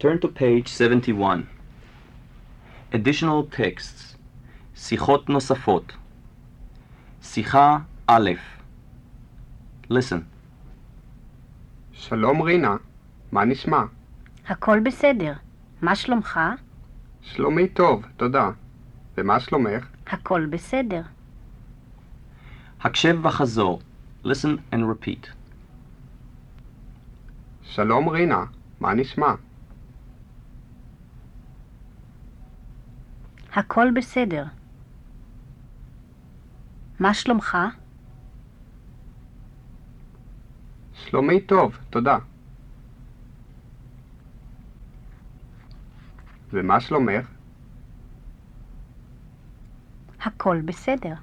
Turn to page 71. Additional texts. שיחות נוספות. שיחה א'. Listen. שלום רינה, מה נשמע? הכל בסדר. מה שלומך? שלומי טוב, תודה. ומה שלומך? הכל בסדר. הקשב וחזור. Listen and repeat. שלום רינה, מה נשמע? הכל בסדר. מה שלומך? שלומי טוב, תודה. ומה שלומך? הכל בסדר.